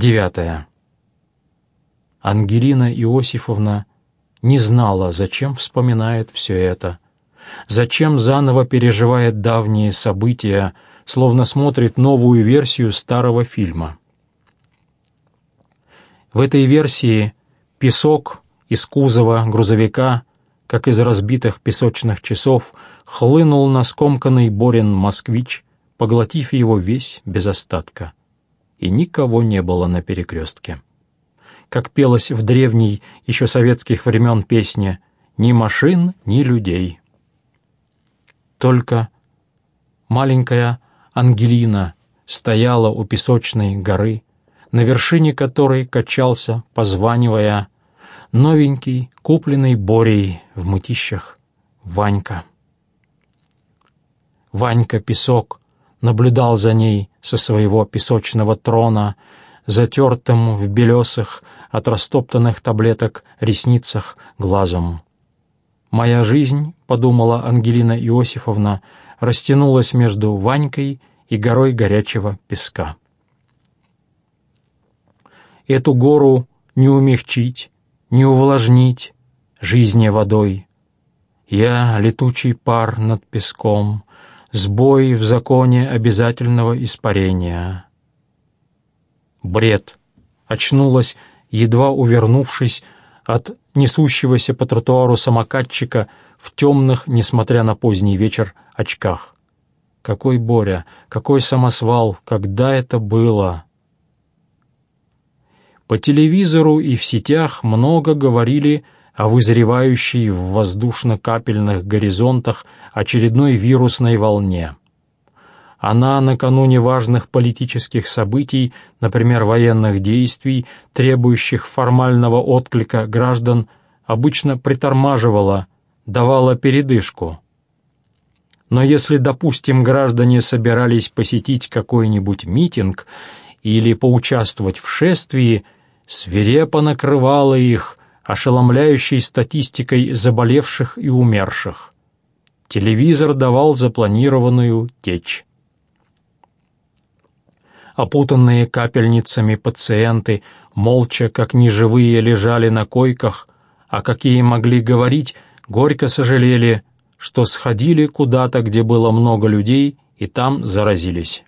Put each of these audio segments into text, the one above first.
Девятое. Ангелина Иосифовна не знала, зачем вспоминает все это, зачем заново переживает давние события, словно смотрит новую версию старого фильма. В этой версии песок из кузова грузовика, как из разбитых песочных часов, хлынул на скомканный Борин «Москвич», поглотив его весь без остатка. И никого не было на перекрестке. Как пелось в древней, еще советских времен песне «Ни машин, ни людей». Только маленькая Ангелина стояла у песочной горы, на вершине которой качался, позванивая, новенький, купленный Борей в мытищах, Ванька. Ванька-песок наблюдал за ней со своего песочного трона, затертым в белесых от растоптанных таблеток ресницах глазом. «Моя жизнь», — подумала Ангелина Иосифовна, растянулась между Ванькой и горой горячего песка. Эту гору не умягчить, не увлажнить жизни водой. Я — летучий пар над песком, сбой в законе обязательного испарения. Бред. Очнулась, едва увернувшись от несущегося по тротуару самокатчика в темных, несмотря на поздний вечер, очках. Какой Боря, какой самосвал, когда это было? По телевизору и в сетях много говорили о вызревающей в воздушно-капельных горизонтах очередной вирусной волне. Она накануне важных политических событий, например, военных действий, требующих формального отклика граждан, обычно притормаживала, давала передышку. Но если, допустим, граждане собирались посетить какой-нибудь митинг или поучаствовать в шествии – свирепо накрывала их ошеломляющей статистикой заболевших и умерших. Телевизор давал запланированную течь. Опутанные капельницами пациенты молча, как неживые, лежали на койках, а какие могли говорить, горько сожалели, что сходили куда-то, где было много людей, и там заразились.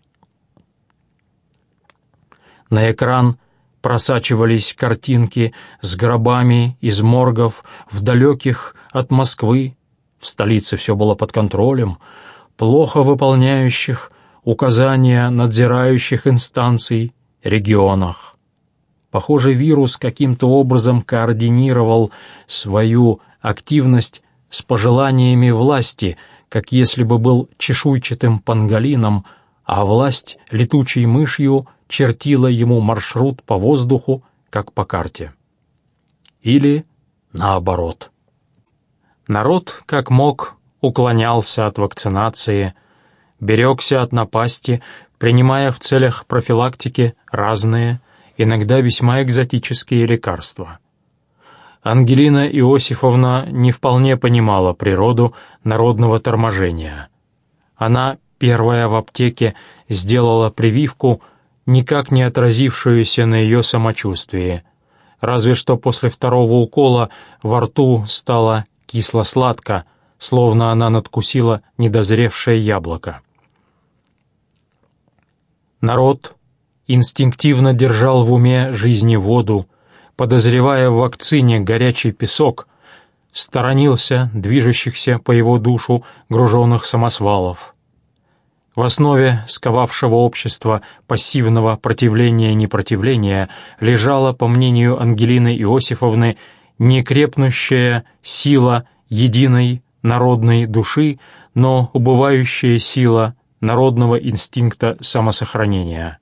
На экран просачивались картинки с гробами из моргов в далеких от Москвы, в столице все было под контролем, плохо выполняющих указания надзирающих инстанций, регионах. Похоже, вирус каким-то образом координировал свою активность с пожеланиями власти, как если бы был чешуйчатым панголином, а власть летучей мышью — чертила ему маршрут по воздуху, как по карте. Или наоборот. Народ, как мог, уклонялся от вакцинации, берегся от напасти, принимая в целях профилактики разные, иногда весьма экзотические лекарства. Ангелина Иосифовна не вполне понимала природу народного торможения. Она, первая в аптеке, сделала прививку никак не отразившуюся на ее самочувствии. Разве что после второго укола во рту стало кисло-сладко, словно она надкусила недозревшее яблоко. Народ инстинктивно держал в уме жизни воду, подозревая в вакцине горячий песок, сторонился движущихся по его душу груженных самосвалов. В основе сковавшего общества пассивного противления-непротивления лежала, по мнению Ангелины Иосифовны, некрепнущая сила единой народной души, но убывающая сила народного инстинкта самосохранения.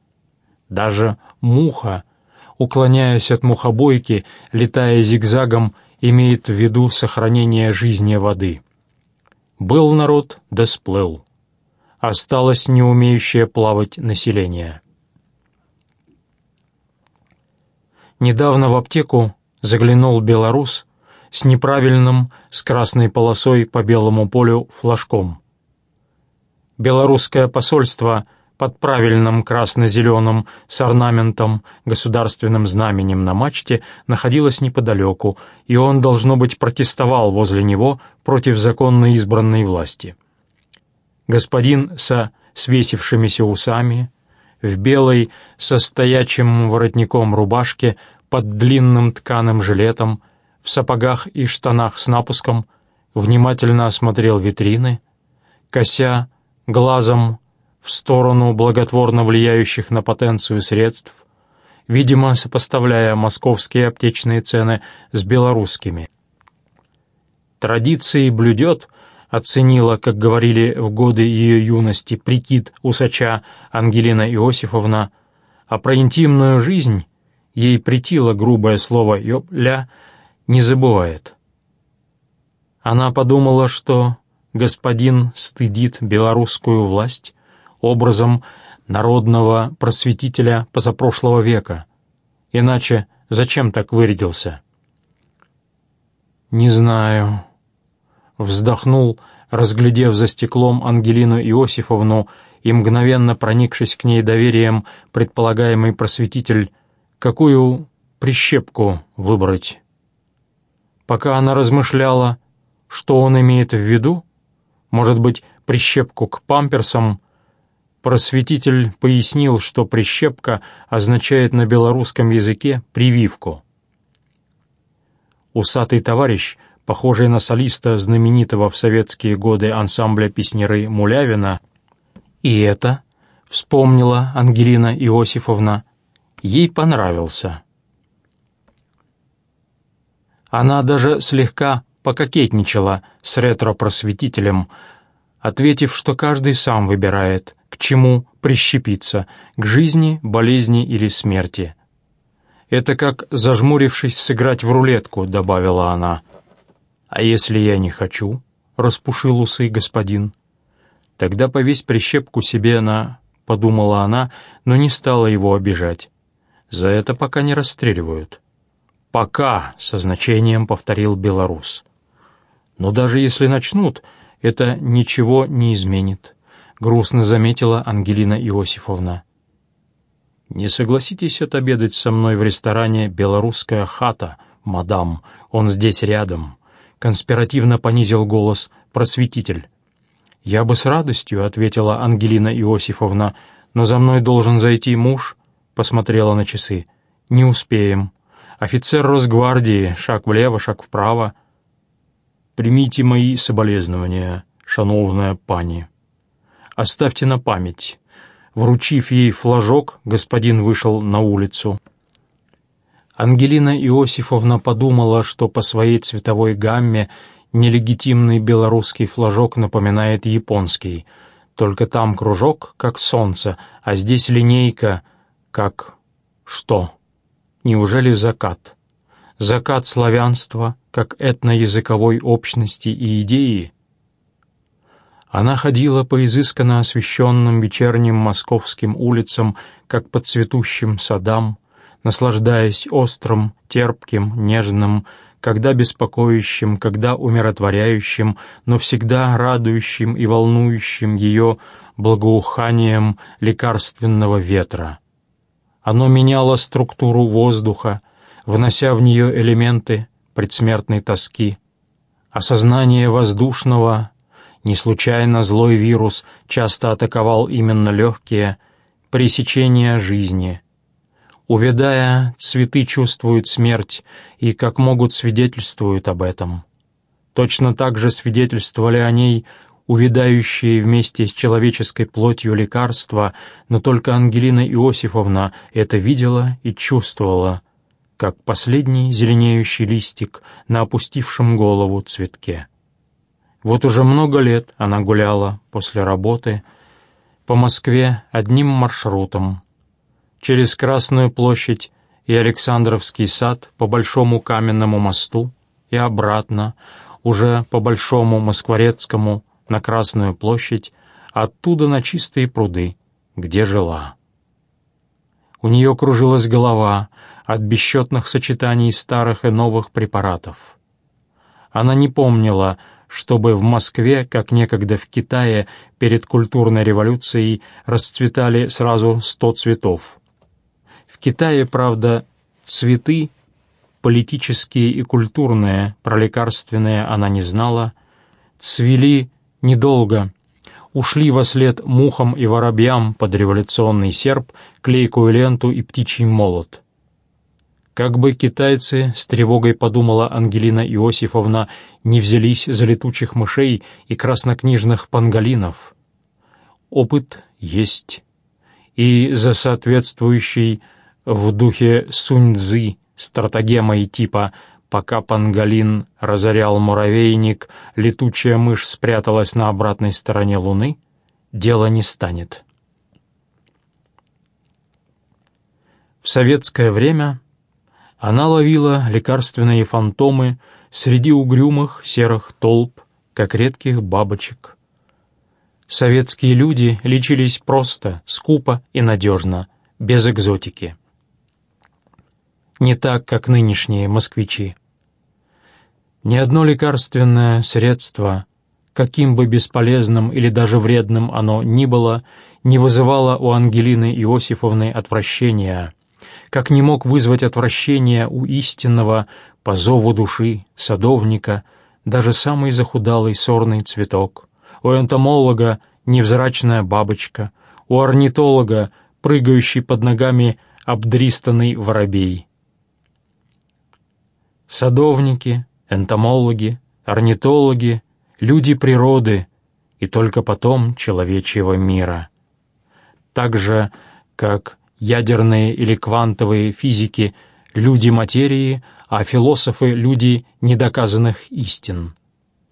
Даже муха, уклоняясь от мухобойки, летая зигзагом, имеет в виду сохранение жизни воды. Был народ, да сплыл осталось не умеющее плавать население. Недавно в аптеку заглянул белорус с неправильным, с красной полосой по белому полю флажком. Белорусское посольство под правильным красно-зеленым с орнаментом государственным знаменем на мачте находилась неподалеку, и он, должно быть, протестовал возле него против законно избранной власти. Господин со свесившимися усами, в белой со воротником рубашке под длинным тканым жилетом, в сапогах и штанах с напуском, внимательно осмотрел витрины, кося глазом в сторону благотворно влияющих на потенцию средств, видимо, сопоставляя московские аптечные цены с белорусскими. Традиции блюдет, оценила, как говорили в годы ее юности, прикид усача Ангелина Иосифовна, а про интимную жизнь ей притило грубое слово «ёпля», не забывает. Она подумала, что господин стыдит белорусскую власть образом народного просветителя позапрошлого века. Иначе зачем так вырядился? «Не знаю», — вздохнул, разглядев за стеклом Ангелину Иосифовну и мгновенно проникшись к ней доверием предполагаемый просветитель, какую прищепку выбрать. Пока она размышляла, что он имеет в виду, может быть, прищепку к памперсам, просветитель пояснил, что прищепка означает на белорусском языке «прививку». Усатый товарищ, похожий на солиста знаменитого в советские годы ансамбля песняры Мулявина, и это, вспомнила Ангелина Иосифовна, ей понравился. Она даже слегка пококетничала с ретро-просветителем, ответив, что каждый сам выбирает, к чему прищепиться, к жизни, болезни или смерти. «Это как, зажмурившись, сыграть в рулетку», — добавила она. «А если я не хочу?» — распушил усы господин. «Тогда повесь прищепку себе на...» — подумала она, но не стала его обижать. «За это пока не расстреливают». «Пока», — со значением повторил белорус. Но даже если начнут, это ничего не изменит», — грустно заметила Ангелина Иосифовна. «Не согласитесь отобедать со мной в ресторане «Белорусская хата», мадам, он здесь рядом», — конспиративно понизил голос просветитель. «Я бы с радостью», — ответила Ангелина Иосифовна, «но за мной должен зайти муж», — посмотрела на часы. «Не успеем. Офицер Росгвардии, шаг влево, шаг вправо». Примите мои соболезнования, шановная пани. Оставьте на память. Вручив ей флажок, господин вышел на улицу. Ангелина Иосифовна подумала, что по своей цветовой гамме нелегитимный белорусский флажок напоминает японский. Только там кружок, как солнце, а здесь линейка, как... что? Неужели закат? Закат славянства, как этноязыковой общности и идеи, она ходила по изысканно освещенным вечерним московским улицам, как по цветущим садам, наслаждаясь острым, терпким, нежным, когда беспокоящим, когда умиротворяющим, но всегда радующим и волнующим ее благоуханием лекарственного ветра. Оно меняло структуру воздуха, внося в нее элементы предсмертной тоски, осознание воздушного, не случайно злой вирус часто атаковал именно легкие, пресечение жизни. Увядая, цветы чувствуют смерть и, как могут, свидетельствуют об этом. Точно так же свидетельствовали о ней увядающие вместе с человеческой плотью лекарства, но только Ангелина Иосифовна это видела и чувствовала, как последний зеленеющий листик на опустившем голову цветке. Вот уже много лет она гуляла после работы по Москве одним маршрутом, через Красную площадь и Александровский сад по Большому каменному мосту и обратно, уже по Большому Москворецкому на Красную площадь, оттуда на чистые пруды, где жила. У нее кружилась голова, от бесчетных сочетаний старых и новых препаратов. Она не помнила, чтобы в Москве, как некогда в Китае, перед культурной революцией расцветали сразу сто цветов. В Китае, правда, цветы, политические и культурные, пролекарственные она не знала, цвели недолго, ушли во след мухам и воробьям под революционный серп, клейкую ленту и птичий молот. Как бы китайцы, с тревогой подумала Ангелина Иосифовна, не взялись за летучих мышей и краснокнижных панголинов. Опыт есть. И за соответствующий в духе сунь-цзы стратагемой типа «пока панголин разорял муравейник, летучая мышь спряталась на обратной стороне луны», дело не станет. В советское время она ловила лекарственные фантомы среди угрюмых серых толп, как редких бабочек. Советские люди лечились просто, скупо и надежно, без экзотики. Не так, как нынешние москвичи. Ни одно лекарственное средство, каким бы бесполезным или даже вредным оно ни было, не вызывало у Ангелины Иосифовны отвращения — как не мог вызвать отвращение у истинного по зову души садовника даже самый захудалый сорный цветок, у энтомолога невзрачная бабочка, у орнитолога прыгающий под ногами обдристанный воробей. Садовники, энтомологи, орнитологи, люди природы и только потом человечьего мира. Так же, как ядерные или квантовые физики — люди материи, а философы — люди недоказанных истин.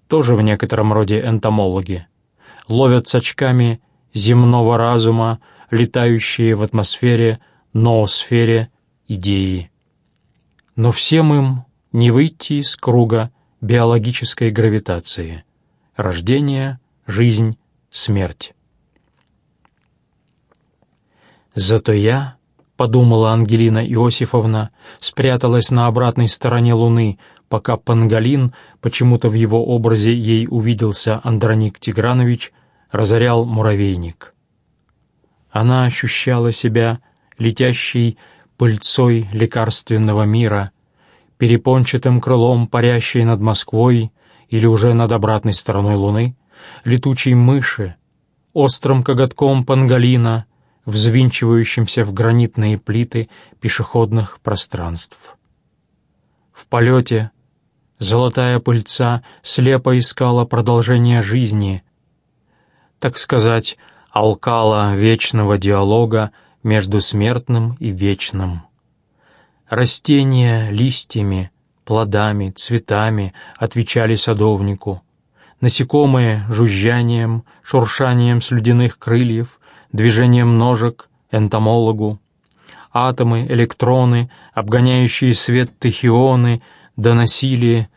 Тоже в некотором роде энтомологи. Ловят с очками земного разума, летающие в атмосфере, ноосфере идеи. Но всем им не выйти из круга биологической гравитации. Рождение, жизнь, смерть. «Зато я, — подумала Ангелина Иосифовна, — спряталась на обратной стороне Луны, пока Пангалин, почему-то в его образе ей увиделся Андроник Тигранович, разорял муравейник. Она ощущала себя летящей пыльцой лекарственного мира, перепончатым крылом парящей над Москвой или уже над обратной стороной Луны, летучей мыши, острым коготком пангалина, взвинчивающимся в гранитные плиты пешеходных пространств. В полете золотая пыльца слепо искала продолжение жизни, так сказать, алкала вечного диалога между смертным и вечным. Растения листьями, плодами, цветами отвечали садовнику. Насекомые — жужжанием, шуршанием слюдяных крыльев, движением ножек энтомологу. Атомы, электроны, обгоняющие свет тахионы доносили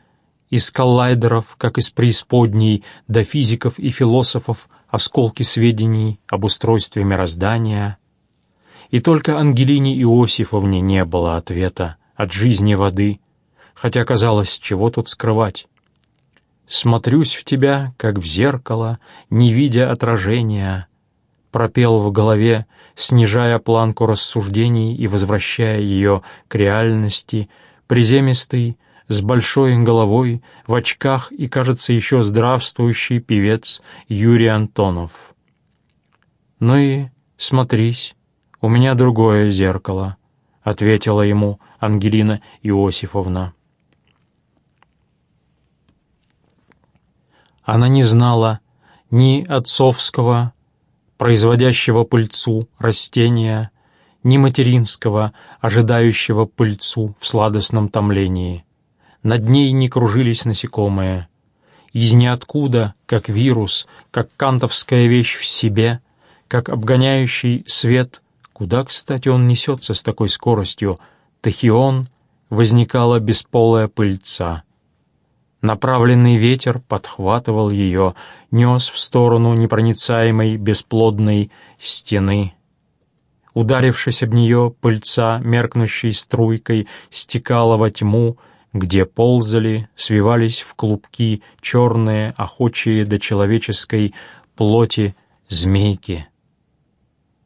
из коллайдеров, как из преисподней, до физиков и философов осколки сведений об устройстве мироздания. И только Ангелине Иосифовне не было ответа от жизни воды, хотя казалось, чего тут скрывать. «Смотрюсь в тебя, как в зеркало, не видя отражения», пропел в голове, снижая планку рассуждений и возвращая ее к реальности, приземистый, с большой головой, в очках и, кажется, еще здравствующий певец Юрий Антонов. «Ну и смотрись, у меня другое зеркало», — ответила ему Ангелина Иосифовна. Она не знала ни отцовского, производящего пыльцу растения, ни материнского, ожидающего пыльцу в сладостном томлении. Над ней не кружились насекомые. Из ниоткуда, как вирус, как кантовская вещь в себе, как обгоняющий свет, куда, кстати, он несется с такой скоростью, тахион, возникала бесполая пыльца — Направленный ветер подхватывал ее, нес в сторону непроницаемой бесплодной стены. Ударившись об нее, пыльца, меркнущей струйкой, стекала во тьму, где ползали, свивались в клубки черные, охочие до человеческой плоти змейки.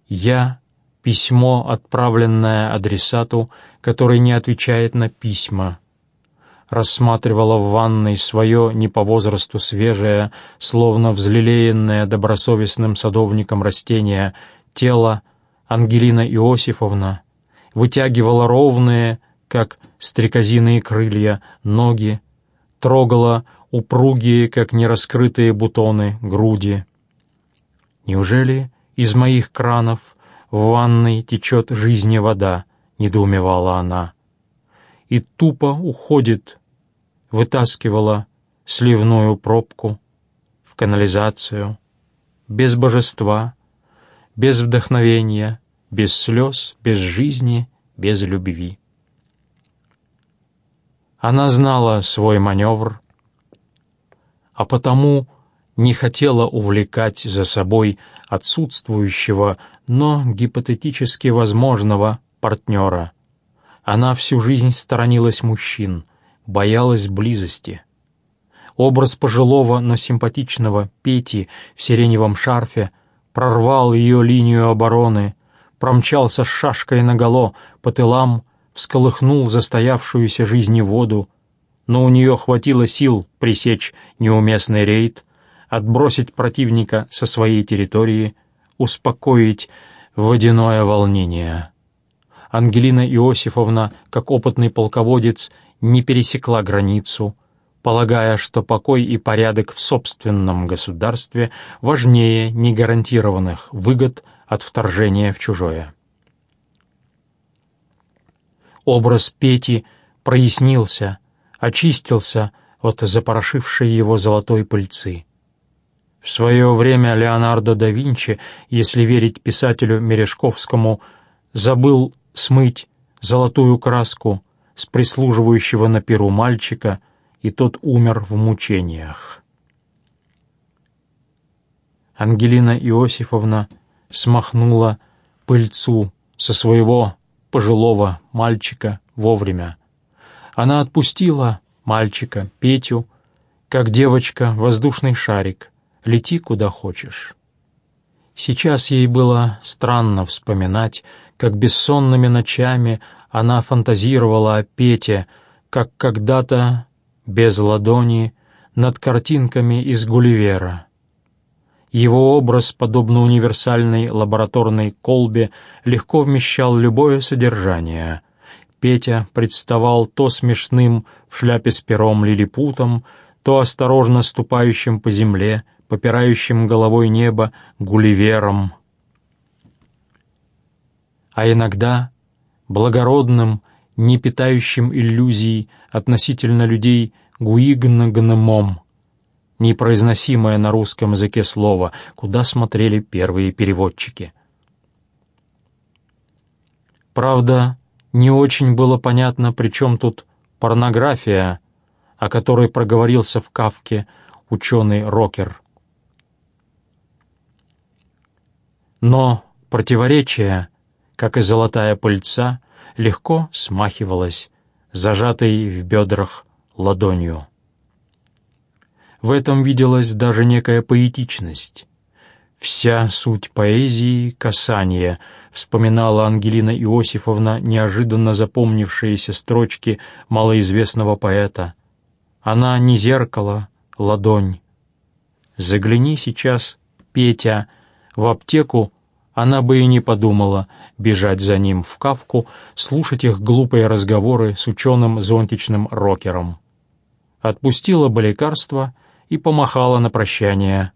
Я — письмо, отправленное адресату, который не отвечает на письма. Рассматривала в ванной свое не по возрасту свежее, словно взлелеянное добросовестным садовником растение, тело Ангелина Иосифовна, вытягивала ровные, как стрекозиные крылья, ноги, трогала упругие, как нераскрытые бутоны, груди. Неужели из моих кранов в ванной течет жизни вода, недоумевала она. И тупо уходит, вытаскивала сливную пробку в канализацию, без божества, без вдохновения, без слез, без жизни, без любви. Она знала свой маневр, а потому не хотела увлекать за собой отсутствующего, но гипотетически возможного партнера. Она всю жизнь сторонилась мужчин, боялась близости. Образ пожилого, но симпатичного Пети в сиреневом шарфе прорвал ее линию обороны, промчался с шашкой наголо по тылам, всколыхнул застоявшуюся жизни воду, но у нее хватило сил пресечь неуместный рейд, отбросить противника со своей территории, успокоить водяное волнение. Ангелина Иосифовна, как опытный полководец, не пересекла границу, полагая, что покой и порядок в собственном государстве важнее негарантированных выгод от вторжения в чужое. Образ Пети прояснился, очистился от запорошившей его золотой пыльцы. В свое время Леонардо да Винчи, если верить писателю Мережковскому, забыл смыть золотую краску с прислуживающего на перу мальчика, и тот умер в мучениях. Ангелина Иосифовна смахнула пыльцу со своего пожилого мальчика вовремя. Она отпустила мальчика, Петю, как девочка воздушный шарик, лети куда хочешь. Сейчас ей было странно вспоминать, как бессонными ночами она фантазировала о Пете, как когда-то, без ладони, над картинками из Гулливера. Его образ, подобно универсальной лабораторной колбе, легко вмещал любое содержание. Петя представал то смешным в шляпе с пером лилипутом, то осторожно ступающим по земле, попирающим головой небо Гулливером. А иногда благородным, не питающим иллюзий относительно людей Гуигнагнемом, непроизносимое на русском языке слово, куда смотрели первые переводчики. Правда, не очень было понятно, при чем тут порнография, о которой проговорился в Кавке ученый-рокер. Но противоречие, как и золотая пыльца, легко смахивалось, зажатой в бедрах ладонью. В этом виделась даже некая поэтичность. «Вся суть поэзии — касание», — вспоминала Ангелина Иосифовна неожиданно запомнившиеся строчки малоизвестного поэта. «Она не зеркало, ладонь. Загляни сейчас, Петя, в аптеку, она бы и не подумала бежать за ним в кавку, слушать их глупые разговоры с ученым зонтичным рокером. Отпустила бы лекарство — и помахала на прощание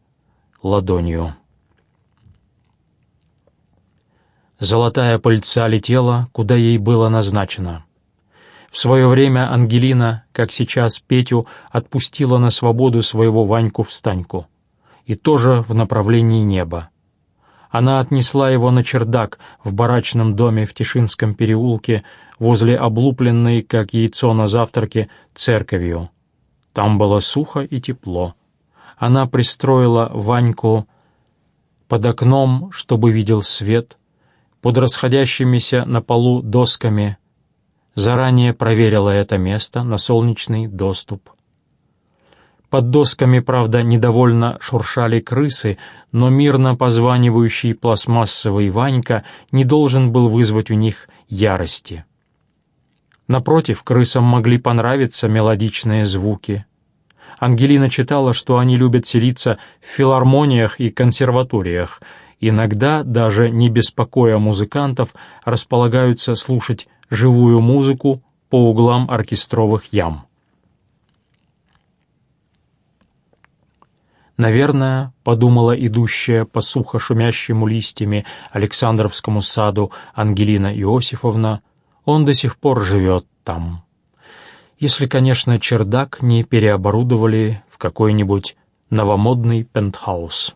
ладонью. Золотая пыльца летела, куда ей было назначено. В свое время Ангелина, как сейчас Петю, отпустила на свободу своего Ваньку-встаньку, и тоже в направлении неба. Она отнесла его на чердак в барачном доме в Тишинском переулке возле облупленной, как яйцо на завтраке, церковью. Там было сухо и тепло. Она пристроила Ваньку под окном, чтобы видел свет, под расходящимися на полу досками, заранее проверила это место на солнечный доступ. Под досками, правда, недовольно шуршали крысы, но мирно позванивающий пластмассовый Ванька не должен был вызвать у них ярости. Напротив, крысам могли понравиться мелодичные звуки. Ангелина читала, что они любят селиться в филармониях и консерваториях, иногда, даже не беспокоя музыкантов, располагаются слушать живую музыку по углам оркестровых ям. Наверное, подумала идущая по сухо шумящему листьями Александровскому саду Ангелина Иосифовна, он до сих пор живет там. Если, конечно, чердак не переоборудовали в какой-нибудь новомодный пентхаус.